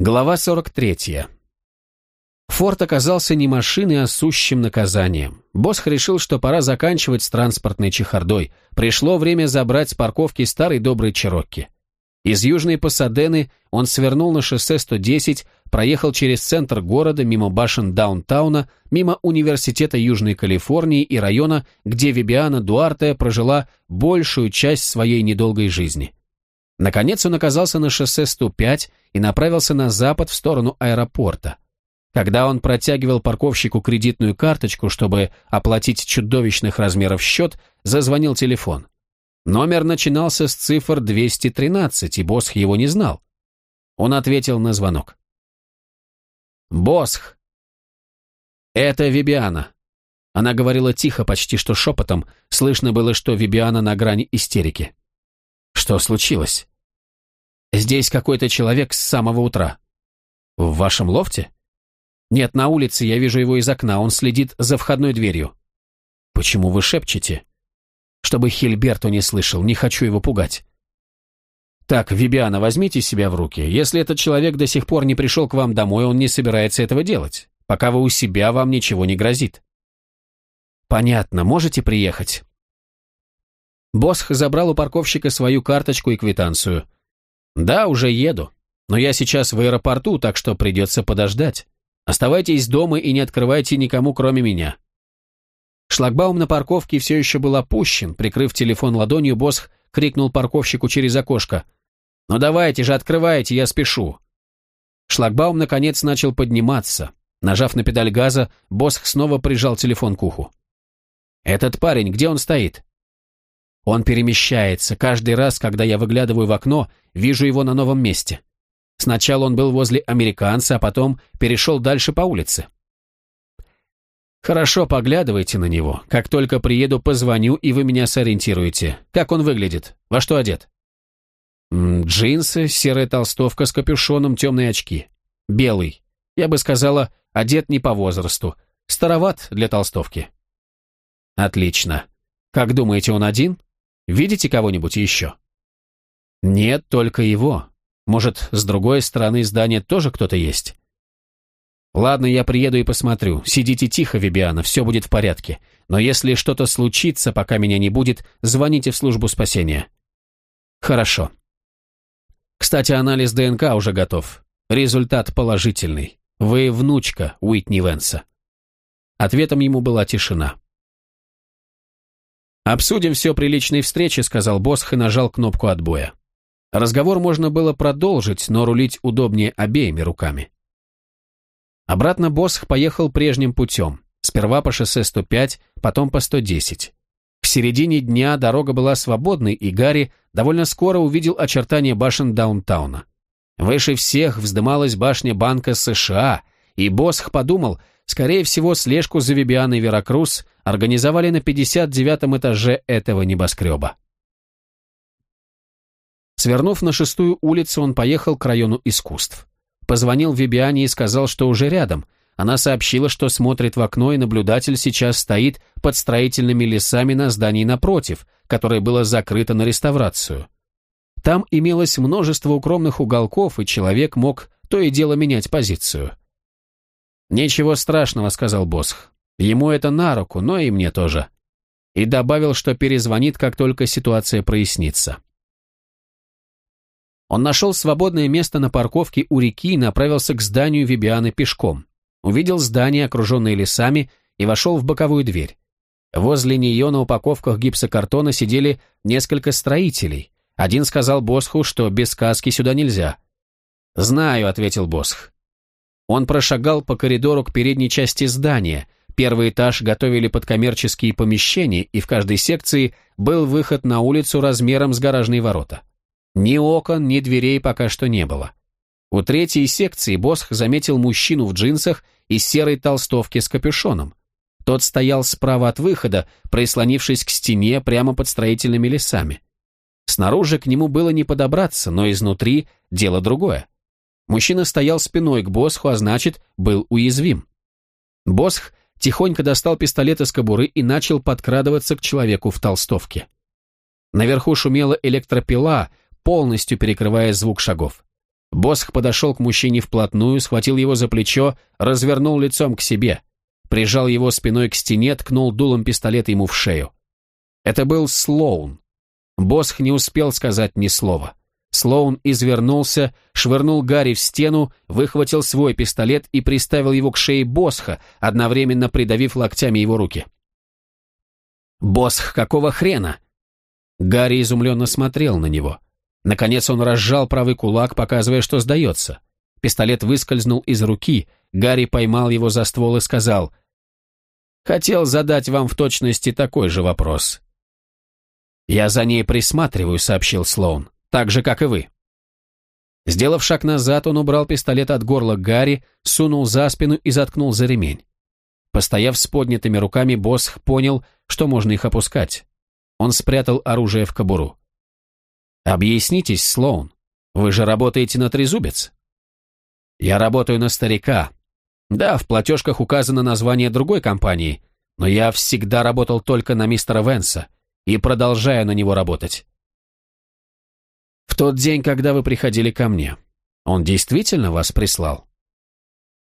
Глава 43. Форт оказался не машиной, а сущим наказанием. Босх решил, что пора заканчивать с транспортной чехардой. Пришло время забрать с парковки старый добрый Черокки. Из Южной Пасадены он свернул на шоссе 110, проехал через центр города, мимо башен Даунтауна, мимо Университета Южной Калифорнии и района, где Вибиана Дуарте прожила большую часть своей недолгой жизни. Наконец он оказался на шоссе 105 и направился на запад в сторону аэропорта. Когда он протягивал парковщику кредитную карточку, чтобы оплатить чудовищных размеров счет, зазвонил телефон. Номер начинался с цифр 213, и Босх его не знал. Он ответил на звонок. «Босх!» «Это Вибиана». Она говорила тихо, почти что шепотом. Слышно было, что Вибиана на грани истерики. «Что случилось?» «Здесь какой-то человек с самого утра». «В вашем лофте?» «Нет, на улице, я вижу его из окна, он следит за входной дверью». «Почему вы шепчете?» «Чтобы Хильберто не слышал, не хочу его пугать». «Так, Вибиана, возьмите себя в руки. Если этот человек до сих пор не пришел к вам домой, он не собирается этого делать. Пока вы у себя, вам ничего не грозит». «Понятно. Можете приехать?» Босх забрал у парковщика свою карточку и квитанцию. «Да, уже еду. Но я сейчас в аэропорту, так что придется подождать. Оставайтесь дома и не открывайте никому, кроме меня». Шлагбаум на парковке все еще был опущен. Прикрыв телефон ладонью, Босх крикнул парковщику через окошко – «Ну давайте же, открывайте, я спешу». Шлагбаум, наконец, начал подниматься. Нажав на педаль газа, Босх снова прижал телефон к уху. «Этот парень, где он стоит?» Он перемещается. Каждый раз, когда я выглядываю в окно, вижу его на новом месте. Сначала он был возле американца, а потом перешел дальше по улице. Хорошо, поглядывайте на него. Как только приеду, позвоню, и вы меня сориентируете. Как он выглядит? Во что одет? Джинсы, серая толстовка с капюшоном, темные очки. Белый. Я бы сказала, одет не по возрасту. Староват для толстовки. Отлично. Как думаете, он один? Видите кого-нибудь еще? Нет, только его. Может, с другой стороны здания тоже кто-то есть? Ладно, я приеду и посмотрю. Сидите тихо, Вибиана, все будет в порядке. Но если что-то случится, пока меня не будет, звоните в службу спасения. Хорошо. Кстати, анализ ДНК уже готов. Результат положительный. Вы внучка Уитни Венса. Ответом ему была тишина. «Обсудим все при личной встрече», — сказал Босх и нажал кнопку отбоя. Разговор можно было продолжить, но рулить удобнее обеими руками. Обратно Босх поехал прежним путем. Сперва по шоссе 105, потом по 110. К середине дня дорога была свободной, и Гарри довольно скоро увидел очертания башен даунтауна. Выше всех вздымалась башня Банка США, и Босх подумал, скорее всего, слежку за Вибианой Веракрус организовали на 59-м этаже этого небоскреба. Свернув на шестую улицу, он поехал к району искусств. Позвонил Вибиане и сказал, что уже рядом – она сообщила, что смотрит в окно, и наблюдатель сейчас стоит под строительными лесами на здании напротив, которое было закрыто на реставрацию. Там имелось множество укромных уголков, и человек мог то и дело менять позицию. «Ничего страшного», — сказал Босх. «Ему это на руку, но и мне тоже». И добавил, что перезвонит, как только ситуация прояснится. Он нашел свободное место на парковке у реки и направился к зданию Вибианы пешком увидел здание, окруженное лесами, и вошел в боковую дверь. Возле нее на упаковках гипсокартона сидели несколько строителей. Один сказал Босху, что без каски сюда нельзя. «Знаю», — ответил Босх. Он прошагал по коридору к передней части здания. Первый этаж готовили под коммерческие помещения, и в каждой секции был выход на улицу размером с гаражные ворота. Ни окон, ни дверей пока что не было. У третьей секции Босх заметил мужчину в джинсах и серой толстовке с капюшоном. Тот стоял справа от выхода, прислонившись к стене прямо под строительными лесами. Снаружи к нему было не подобраться, но изнутри дело другое. Мужчина стоял спиной к Босху, а значит, был уязвим. Босх тихонько достал пистолет из кобуры и начал подкрадываться к человеку в толстовке. Наверху шумела электропила, полностью перекрывая звук шагов. Босх подошел к мужчине вплотную, схватил его за плечо, развернул лицом к себе, прижал его спиной к стене, ткнул дулом пистолета ему в шею. Это был Слоун. Босх не успел сказать ни слова. Слоун извернулся, швырнул Гарри в стену, выхватил свой пистолет и приставил его к шее Босха, одновременно придавив локтями его руки. «Босх, какого хрена?» Гарри изумленно смотрел на него. Наконец он разжал правый кулак, показывая, что сдается. Пистолет выскользнул из руки, Гарри поймал его за ствол и сказал, «Хотел задать вам в точности такой же вопрос». «Я за ней присматриваю», — сообщил Слоун, «так же, как и вы». Сделав шаг назад, он убрал пистолет от горла Гарри, сунул за спину и заткнул за ремень. Постояв с поднятыми руками, Босх понял, что можно их опускать. Он спрятал оружие в кобуру. «Объяснитесь, Слоун, вы же работаете на трезубец?» «Я работаю на старика. Да, в платежках указано название другой компании, но я всегда работал только на мистера Венса и продолжаю на него работать». «В тот день, когда вы приходили ко мне, он действительно вас прислал?»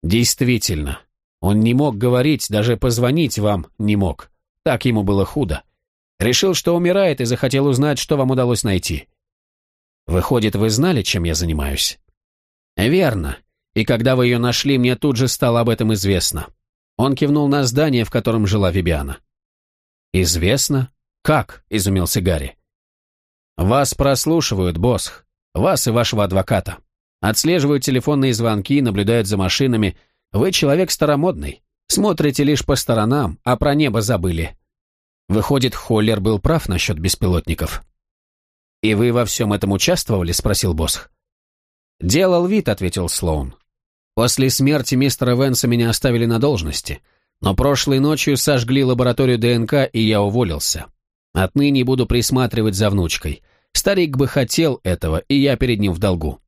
«Действительно. Он не мог говорить, даже позвонить вам не мог. Так ему было худо. Решил, что умирает, и захотел узнать, что вам удалось найти. Выходит, вы знали, чем я занимаюсь? Верно. И когда вы ее нашли, мне тут же стало об этом известно. Он кивнул на здание, в котором жила Вибиана. «Известно? Как?» – изумился Гарри. «Вас прослушивают, босс. Вас и вашего адвоката. Отслеживают телефонные звонки, наблюдают за машинами. Вы человек старомодный. Смотрите лишь по сторонам, а про небо забыли. Выходит, Холлер был прав насчет беспилотников. «И вы во всем этом участвовали?» – спросил Босх. «Делал вид», – ответил Слоун. «После смерти мистера Венса меня оставили на должности, но прошлой ночью сожгли лабораторию ДНК, и я уволился. Отныне буду присматривать за внучкой. Старик бы хотел этого, и я перед ним в долгу».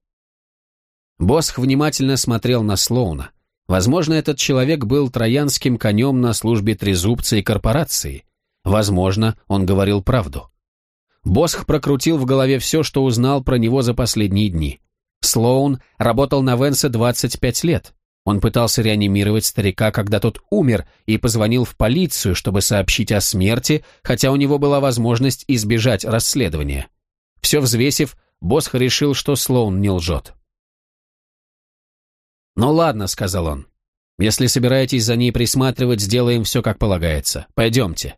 Босх внимательно смотрел на Слоуна. Возможно, этот человек был троянским конем на службе трезубца и корпорации – Возможно, он говорил правду. Босх прокрутил в голове все, что узнал про него за последние дни. Слоун работал на Венса 25 лет. Он пытался реанимировать старика, когда тот умер, и позвонил в полицию, чтобы сообщить о смерти, хотя у него была возможность избежать расследования. Все взвесив, Босх решил, что Слоун не лжет. «Ну ладно», — сказал он. «Если собираетесь за ней присматривать, сделаем все, как полагается. Пойдемте».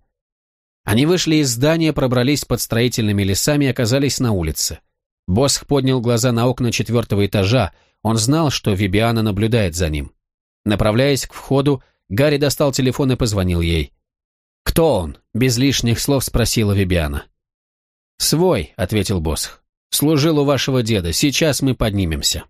Они вышли из здания, пробрались под строительными лесами и оказались на улице. Босх поднял глаза на окна четвертого этажа, он знал, что Вибиана наблюдает за ним. Направляясь к входу, Гарри достал телефон и позвонил ей. «Кто он?» – без лишних слов спросила Вибиана. «Свой», – ответил Босх. «Служил у вашего деда, сейчас мы поднимемся».